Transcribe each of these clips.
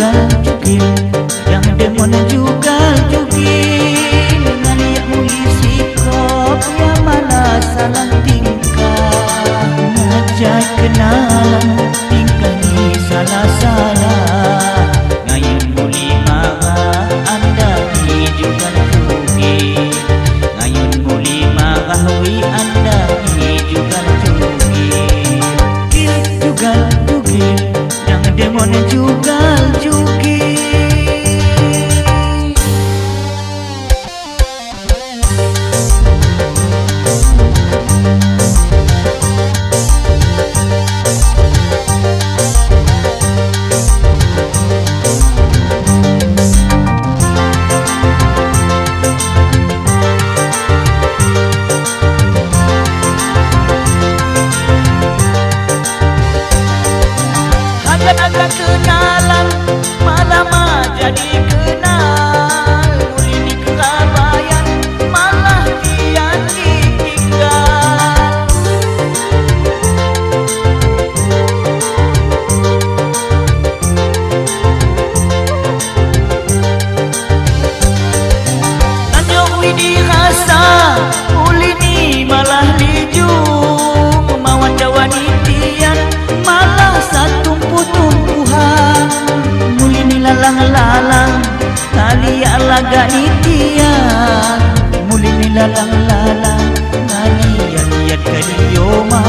juga jugil Yang demon juga jugil Ngaliak muli sikap yang mana salah tingkah. Ngajak kenalan Tingkah ini salah salah Seakan agak malam malam jadi lalang tali alaga itia muli ni lalang lalang nani yat kadiyoma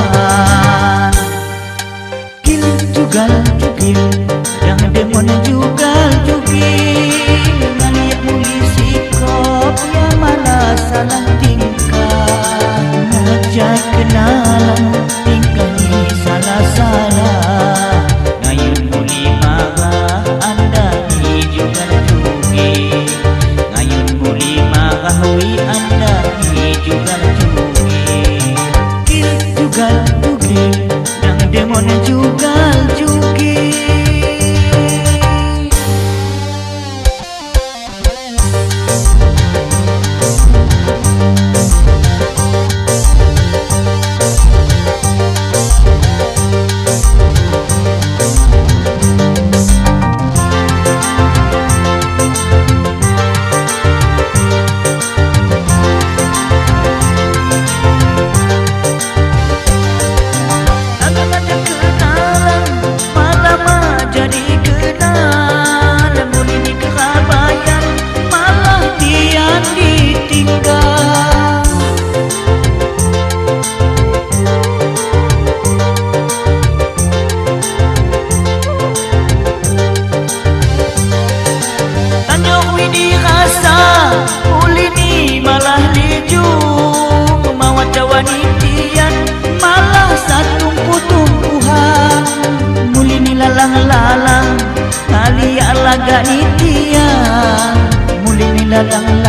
kil jugal jugil yang demon jugal jugil nani yat muli sikop ya malah salah tingkah. Ngajak kenalan tingkah ni salah salah panitia muli nilalang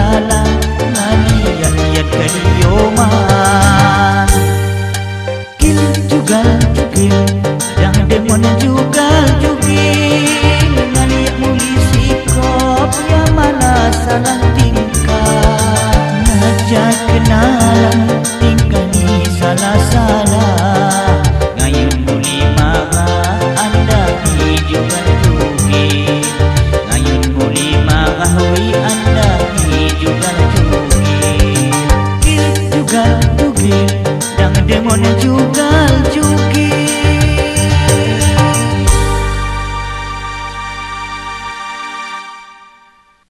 salju